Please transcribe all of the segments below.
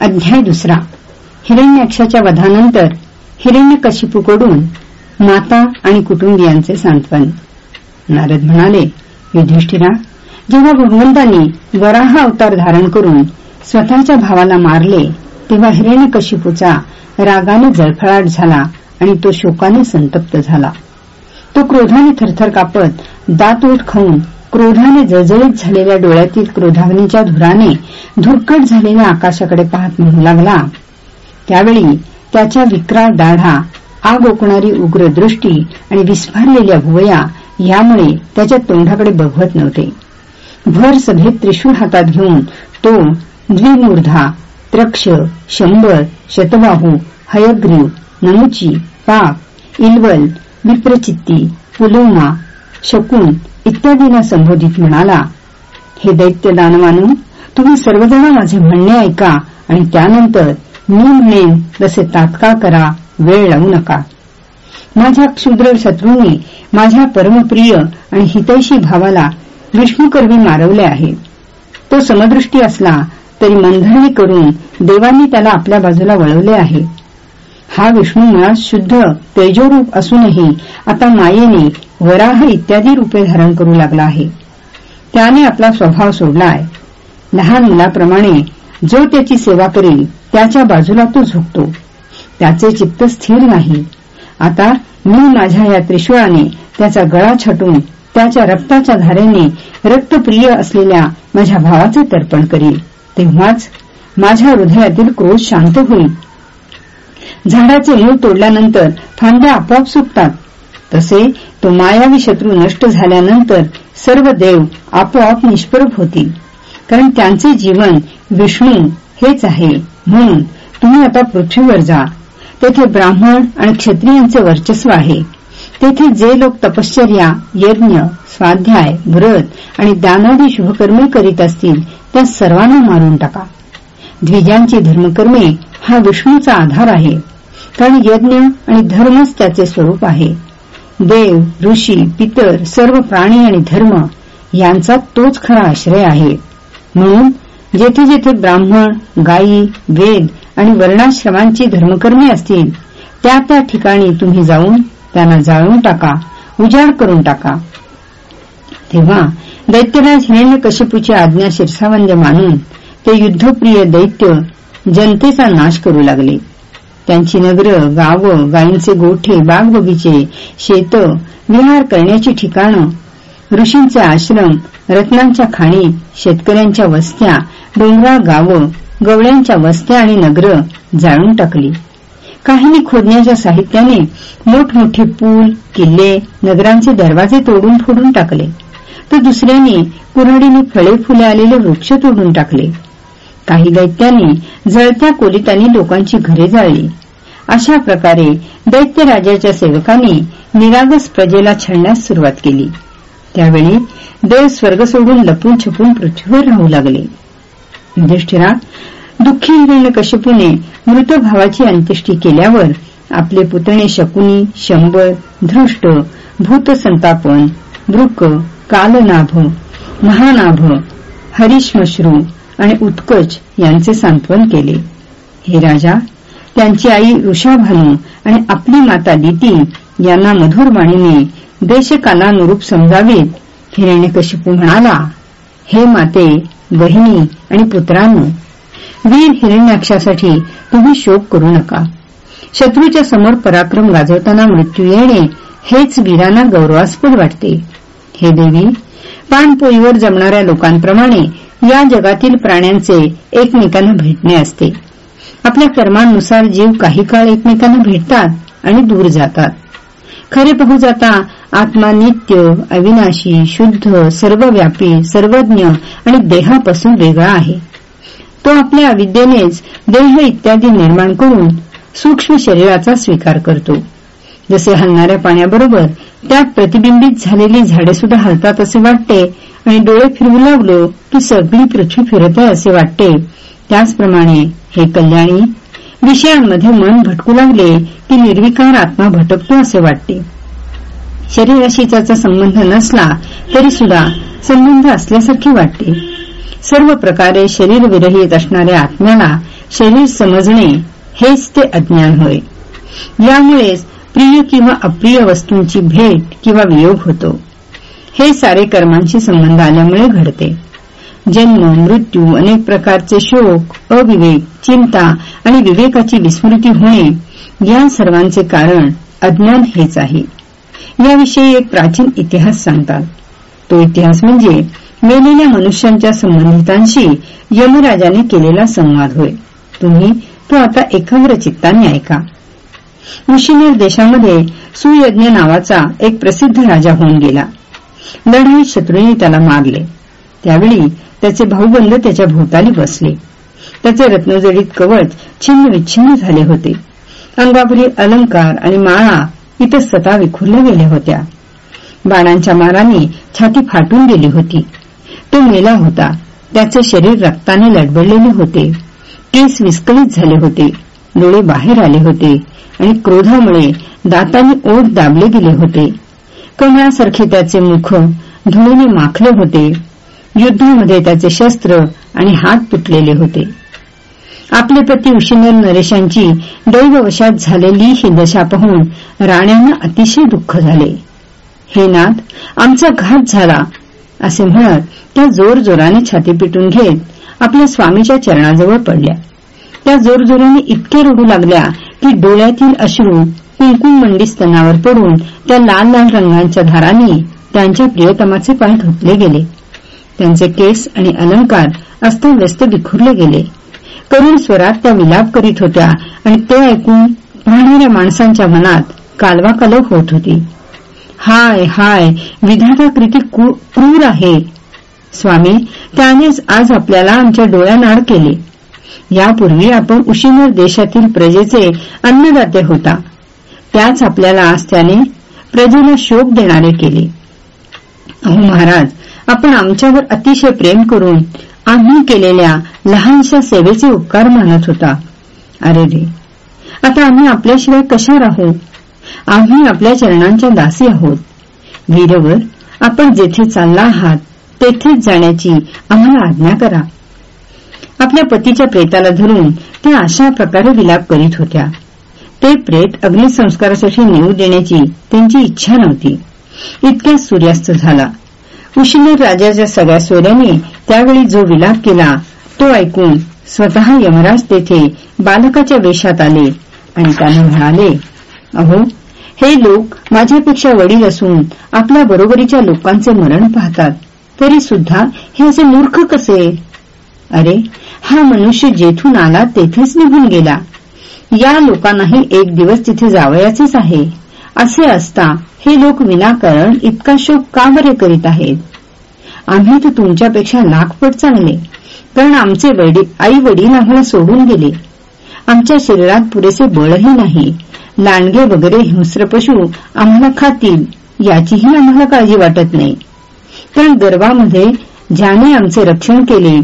अध्याय दुसरा. हिरण्याक्षाच्या वधानंतर हिरण्यकशिपूकडून माता आणि कुटुंबियांचे सांत्वन. नारद म्हणाले युधिष्ठिरा जेव्हा भगवंतांनी वराह अवतार धारण करून स्वतःच्या भावाला मारले तेव्हा हिरण्यकशिपूचा रागाने जळफळाट झाला आणि तो शोकाने संतप्त झाला. तो क्रोधाने थरथर कापत दात ओठ खाऊन क्रोधाने जळजळीत झालेल्या डोळ्यातील क्रोधाग्नीच्या धुराने धुरकट झालेल्या आकाशाकडे पाहत म्हणू लागला. त्यावेळी त्याच्या विक्राळ दाढा आग ओकणारी उग्र दृष्टी आणि विस्फारलेल्या भुवया यामुळे त्याच्या तोंडाकडे बघवत नव्हते. भर सभेत त्रिशूळ हातात घेऊन तो द्विमूर्धा त्रक्ष शंभर शतबाहू हयग्रीव नमुची पाक इलवल विप्रचित्ती पुलोमा शकुन इत्यादीला संबोधित म्हणाला हे दैत्य दानवानू तुम्ही सर्वजण माझे म्हणणे ऐका आणि त्यानंतर मी म्हणेन तसे तात्काळ करा वेळ लावू नका. माझ्या क्षुद्र शत्रूंनी माझ्या परमप्रिय आणि हितैषी भावाला विष्णुकर्वी मारवले आहे. तो समदृष्टी असला तरी मनधरणी करून देवांनी त्याला आपल्या बाजूला वळवले आहे. हा विष्णू मुळात शुद्ध तेजोरूप असूनही आता मायेने वराह इत्यादी रूपे धारण करू लागला आहे. त्याने आपला स्वभाव सोडला आहे लहान मुलाप्रमाणे जो त्याची सेवा करेल त्याच्या बाजूला तो झुकतो. त्याचे चित्त स्थिर नाही. आता मी माझ्या या त्रिशूळाने त्याचा गळा छटून त्याच्या रक्ताच्या धारेने रक्तप्रिय असलेल्या माझ्या भावाचे तर्पण करील. तेव्हाच माझ्या हृदयातील क्रोध शांत होईल. झाडाचे मूळ तोडल्यानंतर फांद्या आपोआप सुटतात. तसे तो मायावी शत्रू नष्ट झाल्यानंतर सर्व देव आपोआप निष्प्रभ होतील. कारण त्यांचे जीवन विष्णू हेच आहे. म्हणून तुम्ही आता पृथ्वीवर जा. तेथे ब्राह्मण आणि क्षत्रियांचे वर्चस्व आहे. तेथे जे लोक तपश्चर्या यज्ञ स्वाध्याय व्रत आणि दानादी शुभकर्मे करीत असतील त्या सर्वांना मारून टाका. द्विजांची धर्मकर्मे हा विष्णूचा आधार आहे. कारण यज्ञ आणि धर्मच त्याचे स्वरूप आहे. देव ऋषी पितर सर्व प्राणी आणि धर्म यांचा तोच खरा आश्रय आहे. म्हणून जेथे जेथे ब्राह्मण गायी वेद आणि वर्णाश्रमांची धर्मकर्मे असतील त्या त्या ठिकाणी तुम्ही जाऊन त्यांना जाळून टाका उजाड करून टाका. तेव्हा दैत्यराज हिरण्यकशिपूची आज्ञा शिरसावंद मानून ते युद्धप्रिय दैत्य जनतेचा नाश करू लागले. त्यांची नगरं गावं गायींचे गोठे बागबगीचे शेत विहार करण्याची ठिकाणं ऋषींचे आश्रम रत्नांच्या खाणी शेतकऱ्यांच्या वस्त्या डोंगराळ गावं गवळ्यांच्या वस्त्या आणि नगरं जाळून टाकली. काहींनी खोदण्याच्या साहित्याने मोठमोठे पूल किल्ले नगरांचे दरवाजे तोडून फोडून टाकले. तर दुसऱ्यांनी कुऱ्हाडीने फळे फुले आलेले वृक्ष तोडून टाकले. काही दैत्यांनी जळत्या कोलितांनी लोकांची घरे जाळली. अशा प्रकारे दैत्य राजाच्या सेवकांनी निरागस प्रजेला छळण्यास सुरुवात केली. त्यावेळी देव स्वर्ग सोडून लपून छपून पृथ्वीवर राहू लागले. युधिष्ठिरा दुःखी हिरण्यकशिपूने मृत भावाची अंत्येष्टी केल्यावर आपले पुतणे शकुनी शंबर धृष्ट भूतसंतापन वृक कालनाभ महानाभ हरिश्मश्रू आणि उत्कच यांचे सांत्वन केले. हे राजा त्यांची आई ऋषाभानू आणि आपली माता दिती यांना मधुर वाणीने देशकालानुरूप समजावीत. हिरण्यकशिपू म्हणाला हे माते बहिणी आणि पुत्रांनो वीर हिरण्याक्षासाठी तुम्ही शोक करू नका. शत्रूच्या समोर पराक्रम गाजवताना मृत्यू येणे हेच वीरांना गौरवास्पद वाटते. हे देवी पाणपोईवर जमणाऱ्या लोकांप्रमाणे या जगातील प्राण्यांचे एकमेकांना भेटणे असते. आपल्या कर्मांनुसार जीव काही काळ एकमेकांना भेटतात आणि दूर जातात. खरे पाहू जाता आत्मा नित्य अविनाशी शुद्ध सर्वव्यापी सर्वज्ञ आणि देहापासून वेगळा आहे. तो आपल्या अविद्येनेच देह इत्यादी निर्माण करून सूक्ष्म शरीराचा स्वीकार करतो. जसे हलणाऱ्या पाण्याबरोबर त्यात प्रतिबिंबित झालेली झाडे सुद्धा हलतात असे वाटते आणि डोळे फिरवू लागलो की सगळी पृथ्वी फिरत आहे असे वाटते. त्याचप्रमाणे हे कल्याणी विषयांमध्ये मन भटकू लागले की निर्विकार आत्मा भटकतो असे वाटते. शरीराशी त्याचा संबंध नसला तरी सुद्धा संबंध असल्यासारखे वाटते. सर्व प्रकारे शरीर विरहित असणाऱ्या आत्म्याला शरीर समजणे हेच ते अज्ञान होय. यामुळेच प्रिय किंवा अप्रिय वस्तूंची भेट किंवा वियोग होतो. हे सारे कर्मांशी संबंध आल्यामुळे घडते. जन्म मृत्यू अनेक प्रकारचे शोक अविवेक चिंता आणि विवेकाची विस्मृती होणे या सर्वांचे कारण अज्ञान हेच आहे. याविषयी एक प्राचीन इतिहास सांगतात. तो इतिहास म्हणजे मेलेल्या मनुष्यांच्या संबंधितांशी यमराजाने केलेला संवाद होय. तुम्ही तो आता एकाग्र चित्ताने ऐका. मुशिनेर देशामध्ये सुयज्ञ नावाचा एक प्रसिद्ध राजा होऊन गेला. लढाईत शत्रूंनी त्याला मारले. त्यावेळी त्याचे भाऊबंद त्याच्या भोवताली बसले. त्याचे रत्नजडीत कवच छिन्नविच्छिन्न झाले होते. अंगावरील अलंकार आणि माळा इतस्तता विखुरल्या गेल्या होत्या. बाणांच्या माराने छाती फाटून गेली होती. तो मेला होता. त्याचे शरीर रक्ताने लडबडलेले होते. केस विस्कळीत झाले होते. डोळे बाहेर आले होते आणि क्रोधामुळे दातांनी ओढ दाबले गेले होते. कमळासारखे त्याचे मुख धुळीने माखले होते. युद्धामध्ये त्याचे शस्त्र आणि हात तुटलेले होते. आपले पती उशिनर नरेशांची दैववशात झालेली ही दशा पाहून राण्यांना अतिशय दुःख झाले. हे नाथ आमचा घात झाला असे म्हणत त्या जोरजोराने छाती पिटून घेत आपल्या स्वामीच्या चरणाजवळ पडल्या. त्या जोरजोराने इतके रडू लागल्या की डोळ्यातील अश्रू कुंकुम मंडी स्तनावर पडून त्या लाल लाल रंगांच्या धारांनी त्यांच्या प्रियतमाचे पाय धुतले गेले. त्यांचे केस आणि अलंकार अस्ताव्यस्त विखुरले गेले. करुण स्वरात त्या विलाप करीत होत्या आणि ते ऐकून पाहणाऱ्या माणसांच्या मनात कालवा कलव होत होती. हाय हाय विधाता कृती क्रूर आहे. स्वामी त्यानेच आज आपल्याला आमच्या डोळ्यानाड केले. यापूर्वी आपण उशिनर देशातील प्रजेचे अन्नदाते होता. त्याच आपल्याला आज त्याने प्रजेला शोक देणारे केले. अहो महाराज आपण आमच्यावर अतिशय प्रेम करून आम्ही केलेल्या लहानशा सेवेचे उपकार मानत होता. अरे रे आता आम्ही आपल्याशिवाय कशा राहू? आम्ही आपल्या चरणांच्या दासी आहोत. वीरवर आपण जेथे चालला आहात तेथेच जाण्याची आम्हाला आज्ञा करा. आपल्या पतीच्या प्रेताला धरून त्या अशा प्रकारे विलाप करीत होत्या. ते प्रेत अग्निसंस्कारासाठी नेऊ देण्याची त्यांची इच्छा नव्हती. इतक्या सूर्यास्त झाला. उशिनर राजाच्या सगळ्या सोऱ्याने त्यावेळी जो विलाप केला तो ऐकून स्वतः यमराज तेथे बालकाच्या वेशात आले आणि त्याने म्हणाले अहो हे लोक माझ्यापेक्षा वडील असून आपल्या बरोबरीच्या लोकांचे मरण पाहतात. तरी सुद्धा हे असे मूर्ख कसे? अरे हा मनुष्य जेथून आला तेथेच निघून गेला. या लोकांनाही एक दिवस तिथे जावयाचेच आहे. असे असता हे लोक विनाकारण इतका शोक का बरे करीत आहेत? आम्ही तर तुमच्यापेक्षा लाखपट चांगले कारण आमचे आई वडील आम्हाला सोडून गेले. आमच्या शरीरात पुरेसे बळही नाही. लांडगे वगैरे हिंस्र पशु आम्हाला खातील याचीही आम्हाला काळजी वाटत नाही. कारण गर्वामध्ये ज्याने आमचे रक्षण केले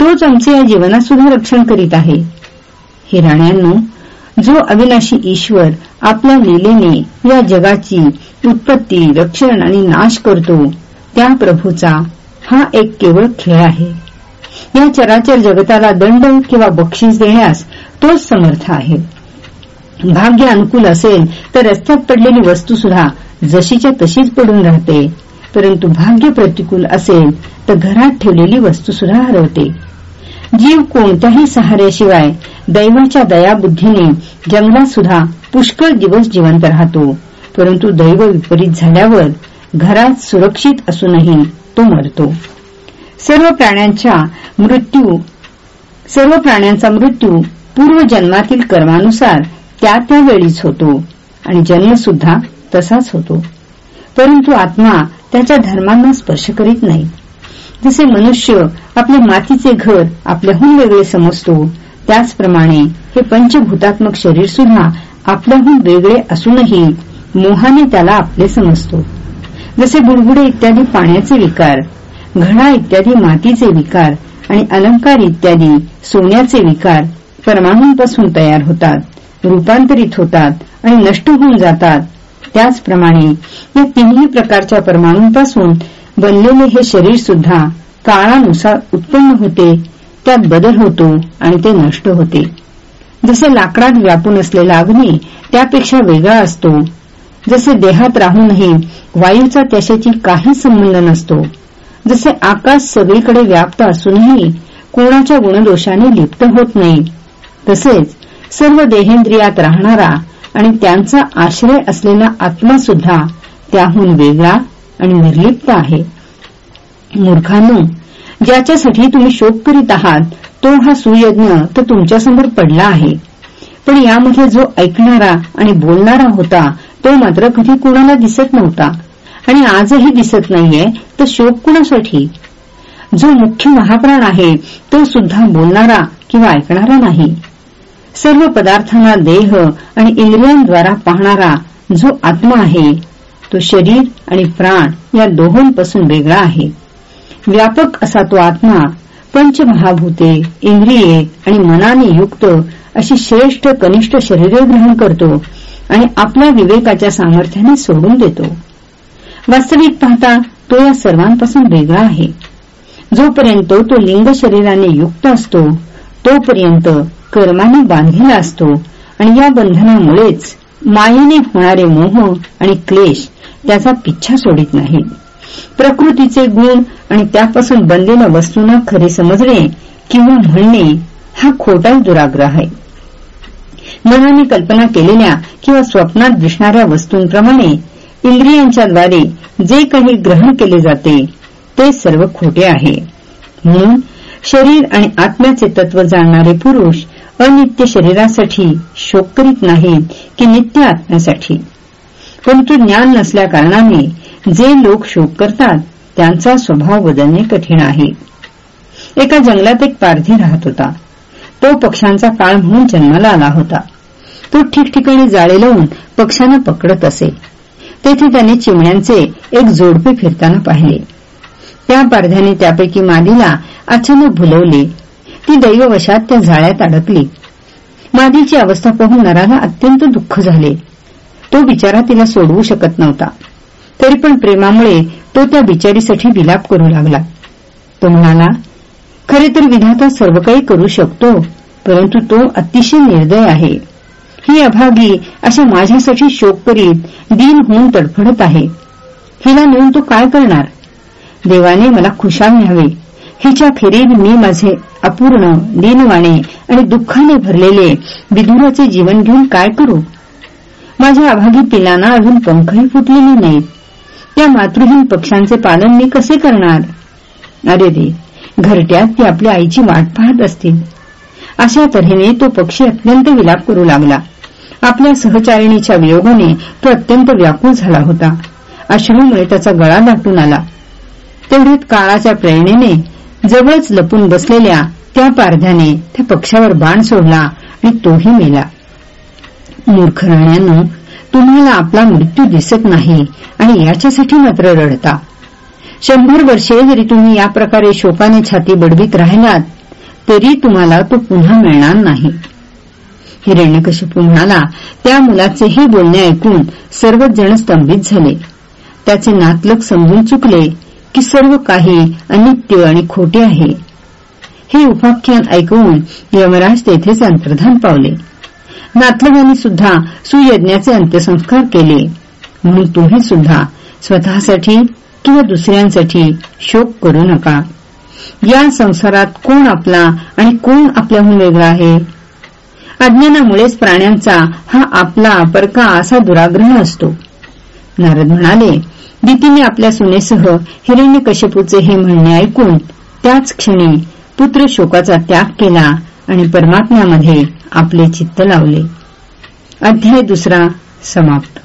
तोच आमचे या जीवनात सुद्धा रक्षण करीत आहे. हे राण्यांनो जो अविनाशी ईश्वर आपल्या लीलेने या जगाची उत्पत्ती रक्षण आणि नाश करतो त्या प्रभूचा हा एक केवळ खेळ आहे. या चराचर जगताला दंड किंवा बक्षीस देण्यास तोच समर्थ आहे. भाग्य अनुकूल असेल तर रस्त्यात पडलेली वस्तू सुद्धा जशीच्या तशीच पडून राहते. परंतु भाग्य प्रतिकूल असेल तर घरात ठेवलेली वस्तू सुद्धा हरवते. जीव कोणत्याही सहाऱ्याशिवाय दैवाच्या दयाबुद्धीने जंगलात सुद्धा पुष्कळ दिवस जिवंत राहतो. परंतु दैव विपरीत झाल्यावर घरात सुरक्षित असूनही तो मरतो. सर्व प्राण्यांच्या मृत्यू सर्व प्राण्यांचा मृत्यू पूर्वजन्मातील कर्मानुसार त्या त्यावेळीच होतो आणि जन्मसुद्धा तसाच होतो. परंतु आत्मा त्याच्या धर्मांना स्पर्श करीत नाही. जसे मनुष्य आपले मातीचे घर आपल्याहून वेगळे समजतो त्याचप्रमाणे हे पंचभूतात्मक शरीर सुद्धा आपल्याहून वेगळे असूनही मोहाने त्याला आपले समजतो. जसे बुडबुडे इत्यादी पाण्याचे विकार घडा इत्यादी मातीचे विकार आणि अलंकार इत्यादी सोन्याचे विकार परमाणूंपासून तयार होतात रूपांतरित होतात आणि नष्ट होऊन जातात. त्याचप्रमाणे या तिन्ही प्रकारच्या परमाणूंपासून बनलेले हे शरीर सुद्धा काळानुसार उत्पन्न होते त्यात बदल होतो आणि ते नष्ट होते. जसे लाकडात व्यापून असलेला अग्नी त्यापेक्षा वेगळा असतो जसे देहात राहूनही वायूचा त्याच्याशी काही संबंध नसतो जसे आकाश सगळीकडे व्याप्त असूनही कोणाच्या गुणदोषाने लिप्त होत नाही तसेच सर्व देहेंद्रियात राहणारा आणि त्यांचा आश्रय असलेला आत्मा सुद्धा त्याहून वेगळा आणि निर्लिप्त आहे. मूर्खांनो ज्याच्यासाठी तुम्ही शोक करीत आहात तो हा सुयज्ञ तर तुमच्यासमोर पडला आहे. पण यामध्ये जो ऐकणारा आणि बोलणारा होता तो मात्र कधी कुणाला दिसत नव्हता. आणि आजही दिसत नाहीये तर शोक कुणासाठी? जो मुख्य महाप्राण आहे तो सुद्धा बोलणारा किंवा ऐकणारा नाही. सर्व पदार्थांना देह आणि इंद्रियांद्वारा पाहणारा जो आत्मा आहे तो शरीर आणि प्राण या दोहोंपासून वेगळा आहे. व्यापक असा तो आत्मा पंचमहाभूते इंद्रिये आणि मनाने युक्त अशी श्रेष्ठ कनिष्ठ शरीरे ग्रहण करतो आणि आपल्या विवेकाच्या सामर्थ्याने सोडून देतो. वास्तविक पाहता तो या सर्वांपासून वेगळा आहे. जोपर्यंत तो लिंग शरीराने युक्त असतो तोपर्यंत कर्माने बांधलेला असतो. आणि या बंधनामुळेच मायेने होणारे मोह आणि क्लेश त्याचा पिच्छा सोडित नाही. प्रकृतीचे गुण आणि त्यापासून बनलेल्या वस्तूंना खरे समजणे किंवा म्हणणे हा खोटाच दुराग्रह आहे. मनाने कल्पना केलेल्या किंवा स्वप्नात दिसणाऱ्या वस्तूंप्रमाणे इंद्रियांच्याद्वारे जे काही ग्रहण केले जाते ते सर्व खोटे आहे. म्हणून शरीर आणि आत्म्याचे तत्व जाणणारे पुरुष अनित्य शरीरासाठी शोक करीत नाहीत की नित्य आत्म्यासाठी. परंतु ज्ञान नसल्या कारणाने जे लोक शोक करतात त्यांचा स्वभाव बदलणे कठीण आहे. एका जंगलात एक पारधी राहत होता. तो पक्ष्यांचा काळ म्हणून जन्माला आला होता. तो ठिकठिकाणी जाळे लावून पक्ष्यांना पकडत असे. तेथे त्याने चिमण्यांचे एक जोडपे फिरताना पाहिले. त्या पारध्याने त्यापैकी मादीला अचानक भुलवले. ती दैववशात त्या जाळ्यात अडकली. मादीची अवस्था पाहून नराला अत्यंत दुःख झाले. तो बिचारा तिला सोडवू शकत नव्हता. तरी पण प्रेमामुळे तो त्या बिचारीसाठी विलाप करू लागला. तो म्हणाला खरे तर विधाता सर्व काही करू शकतो परंतु तो अतिशय निर्दय आहे. ही अभागी अशा माझ्यासाठी शोक करीत दिन होऊन तडफडत आहे. हिला नेऊन तो काय करणार? देवाने मला खुशाल न्यावे हिच्या खेरीत मी माझे अपूर्ण दिनवाणे आणि दुःखाने भरलेले विदुराचे जीवन घेऊन काय करू? माझ्या अभागी पिलांना अजून पंखही फुटलेले नाहीत. त्या मातृहीन पक्ष्यांचे पालन मी कसे करणार? अरे दे घरट्यात ती आपल्या आईची वाट पाहत असतील. अशा तऱ्हेने तो पक्षी अत्यंत विलाप करू लागला. आपल्या सहचारिणीच्या वियोगाने तो अत्यंत व्याकुळ झाला होता. अश्रूमुळे त्याचा गळा दाटून आला. तेवढ्यात काळाच्या प्रेरणेने जवळच लपून बसलेल्या त्या पारध्याने त्या पक्षावर बाण सोडला आणि तोही मेला. मूर्ख राण्यानं तुम्हाला आपला मृत्यू दिसत नाही आणि याच्यासाठी मात्र रडता. शंभर वर्षे जरी तुम्ही या प्रकारे शोकाने छाती बडवीत राहिलात तरी तुम्हाला तो पुन्हा मिळणार नाही. हिरण्यकशिपू म्हणाला त्या मुलाचे हे बोलणे ऐकून सर्वच जण स्तंभित झाले. त्याचे नातलग समजून चुकले की सर्व काही अनित्य आणि खोटे आहे. हे उपाख्यान ऐकवून यमराज तेथेच अंतर्धान पावले. नातलगांनी सुद्धा सुयज्ञाचे अंत्यसंस्कार केले. म्हणून तुम्ही सुद्धा स्वतःसाठी किंवा दुसऱ्यांसाठी शोक करू नका. या संसारात कोण आपला आणि कोण आपल्याहून वेगळा आहे? अज्ञानामुळेच प्राण्यांचा हा आपला परका असा दुराग्रह असतो. नारद म्हणाले दितीने आपल्या सुनेसह हिरण्यकश्यपूचे हे म्हणणे ऐकून त्याच क्षणी पुत्र शोकाचा त्याग केला आणि परमात्म्यामध्ये आपले चित्त लावले. अध्याय दुसरा समाप्त.